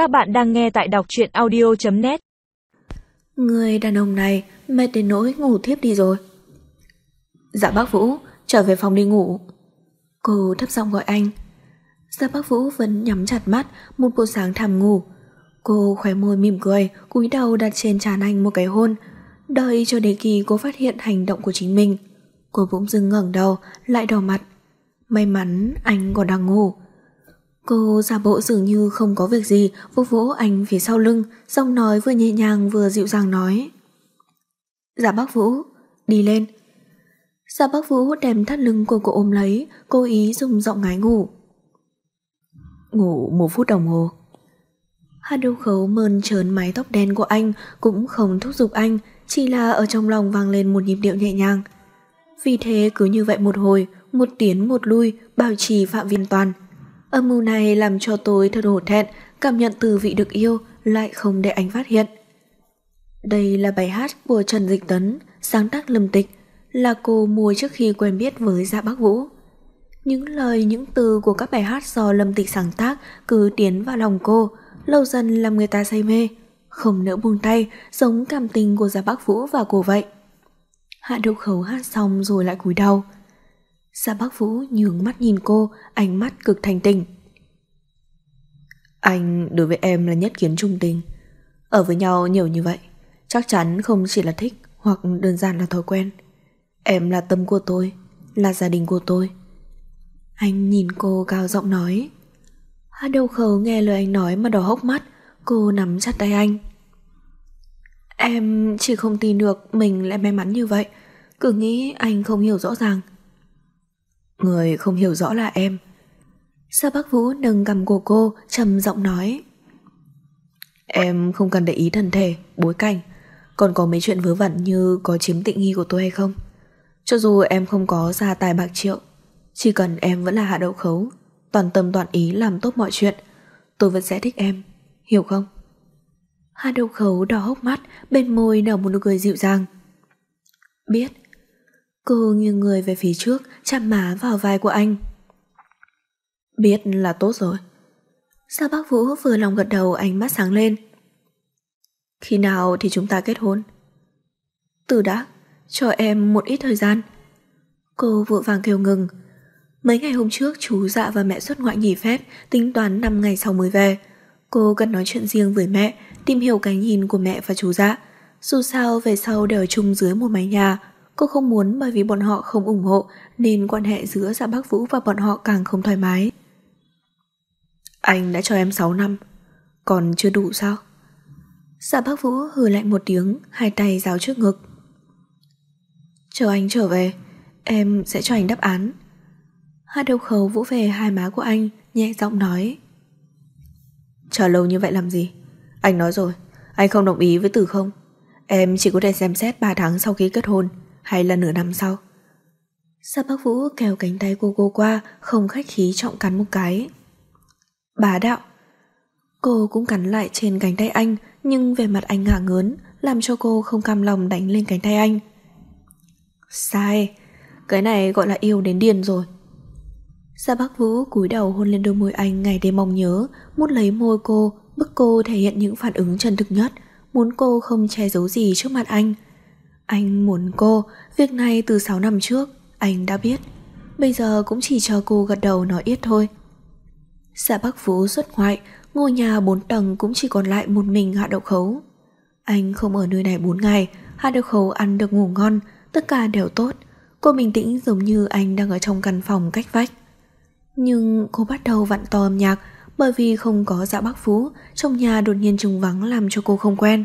Các bạn đang nghe tại đọc truyện audio.net Người đàn ông này mệt đến nỗi ngủ thiếp đi rồi. Dạ bác Vũ, trở về phòng đi ngủ. Cô thấp giọng gọi anh. Dạ bác Vũ vẫn nhắm chặt mắt một bộ sáng thầm ngủ. Cô khóe môi mỉm cười, cúi đầu đặt trên trán anh một cái hôn, đợi cho đến khi cô phát hiện hành động của chính mình. Cô bỗng dưng ngẩng đầu, lại đỏ mặt. May mắn anh còn đang ngủ. Cô giả bộ dường như không có việc gì, vỗ vỗ anh phía sau lưng, giọng nói vừa nhẹ nhàng vừa dịu dàng nói. Dạ bác Vũ, đi lên. Dạ bác Vũ đem thắt lưng của cô ôm lấy, cố ý dùng giọng ngái ngủ. Ngủ một phút đồng hồ. Hà Đông Khấu mơn trớn mái tóc đen của anh cũng không thúc giục anh, chỉ là ở trong lòng vang lên một nhịp điệu nhẹ nhàng. Vì thế cứ như vậy một hồi, một tiến một lui, bảo trì phạm vi an toàn. Âm mưu này làm cho tôi thật hổ thẹn, cảm nhận từ vị được yêu lại không để anh phát hiện. Đây là bài hát của Trần Dịch Tấn, sáng tác lâm tịch, là cô mua trước khi quen biết với Dạ Bắc Vũ. Những lời, những từ của các bài hát do lâm tịch sáng tác cứ tiến vào lòng cô, lâu dần làm người ta say mê, không nỡ buông tay, giống cảm tình của Dạ Bắc Vũ và cô vậy. Hạ đậu khấu hát xong rồi lại cúi đầu gia Bắc Vũ nhướng mắt nhìn cô, ánh mắt cực thành tình. Anh đối với em là nhất kiến trung tình. Ở với nhau nhiều như vậy, chắc chắn không chỉ là thích hoặc đơn giản là thói quen. Em là tâm của tôi, là gia đình của tôi. Anh nhìn cô cao giọng nói. Hát đầu khẩu nghe lời anh nói mà đỏ hốc mắt, cô nắm chặt tay anh. Em chỉ không tin được mình lại may mắn như vậy, cứ nghĩ anh không hiểu rõ ràng. Người không hiểu rõ là em. Sa Bắc Vũ nâng cầm của cô, trầm giọng nói. Em không cần để ý thân thể, bối cảnh, còn có mấy chuyện vớ vẩn như có chiếm tịnh nghi của tôi hay không. Cho dù em không có gia tài bạc triệu, chỉ cần em vẫn là hạ đậu khấu, toàn tâm toàn ý làm tốt mọi chuyện, tôi vẫn sẽ thích em, hiểu không? Hạ đậu khấu đỏ hốc mắt, bên môi nở một nụ cười dịu dàng. Biết, Cô nghiêng người về phía trước, chạm má vào vai của anh. Biết là tốt rồi. Sao bác Vũ vừa lòng gật đầu ánh mắt sáng lên. Khi nào thì chúng ta kết hôn? Từ đã, cho em một ít thời gian. Cô vội vàng kêu ngừng. Mấy ngày hôm trước chú dạ và mẹ xuất ngoại nghỉ phép, tính toán 5 ngày sau mới về. Cô cần nói chuyện riêng với mẹ, tìm hiểu cái nhìn của mẹ và chú dạ. Dù sao về sau đều chung dưới một mái nhà, Cô không muốn bởi vì bọn họ không ủng hộ nên quan hệ giữa Dạ Bác Vũ và bọn họ càng không thoải mái. Anh đã cho em 6 năm, còn chưa đủ sao? Dạ Bác Vũ hừ lạnh một tiếng, hai tay giáo trước ngực. Chờ anh trở về, em sẽ cho anh đáp án. Hai đầu khấu vỗ về hai má của anh, nhẹ giọng nói. Chờ lâu như vậy làm gì? Anh nói rồi, anh không đồng ý với từ không. Em chỉ có thể xem xét 3 tháng sau khi kết hôn hay là nửa năm sau. Sa bác Vũ kéo cánh tay cô cô qua, không khách khí trọng cắn một cái. Bá đạo. Cô cũng cắn lại trên cánh tay anh, nhưng về mặt anh ngả ngớn, làm cho cô không cam lòng đánh lên cánh tay anh. Sai, cái này gọi là yêu đến điên rồi. Sa bác Vũ cúi đầu hôn lên đôi môi anh ngày đêm mong nhớ, muốn lấy môi cô, bức cô thể hiện những phản ứng chân thực nhất, muốn cô không che giấu gì trước mặt anh. Anh muốn cô, việc này từ 6 năm trước, anh đã biết. Bây giờ cũng chỉ cho cô gật đầu nói ít thôi. Xã Bắc Phú xuất ngoại, ngôi nhà 4 tầng cũng chỉ còn lại một mình Hạ Đậu Khấu. Anh không ở nơi này 4 ngày, Hạ Đậu Khấu ăn được ngủ ngon, tất cả đều tốt. Cô bình tĩnh giống như anh đang ở trong căn phòng cách vách. Nhưng cô bắt đầu vặn to âm nhạc bởi vì không có dạ bác Phú, trong nhà đột nhiên trùng vắng làm cho cô không quen.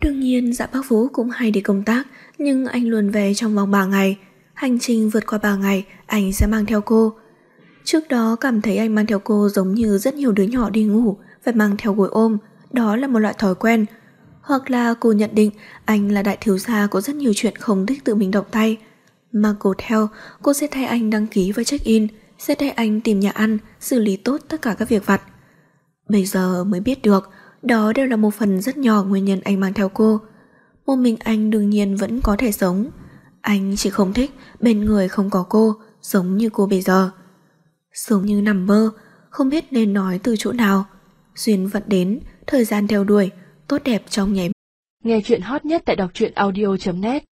Đương nhiên dạ bác Vũ cũng hay đi công tác, nhưng anh luôn về trong vòng 3 ngày. Hành trình vượt qua 3 ngày, anh sẽ mang theo cô. Trước đó cảm thấy anh mang theo cô giống như rất nhiều đứa nhỏ đi ngủ, phải mang theo gối ôm, đó là một loại thói quen. Hoặc là cô nhận định anh là đại thiếu gia có rất nhiều chuyện không thích tự mình động tay. Mà cô theo, cô sẽ thay anh đăng ký và check-in, sẽ thay anh tìm nhà ăn, xử lý tốt tất cả các việc vặt. Bây giờ mới biết được, đó đều là một phần rất nhỏ nguyên nhân anh mang theo cô. Một mình anh đương nhiên vẫn có thể sống. Anh chỉ không thích bên người không có cô, giống như cô bây giờ. Giống như nằm mơ, không biết nên nói từ chỗ nào. Duyên vẫn đến, thời gian theo đuổi, tốt đẹp trong nháy Nghe chuyện hot nhất tại đọc truyện audio.net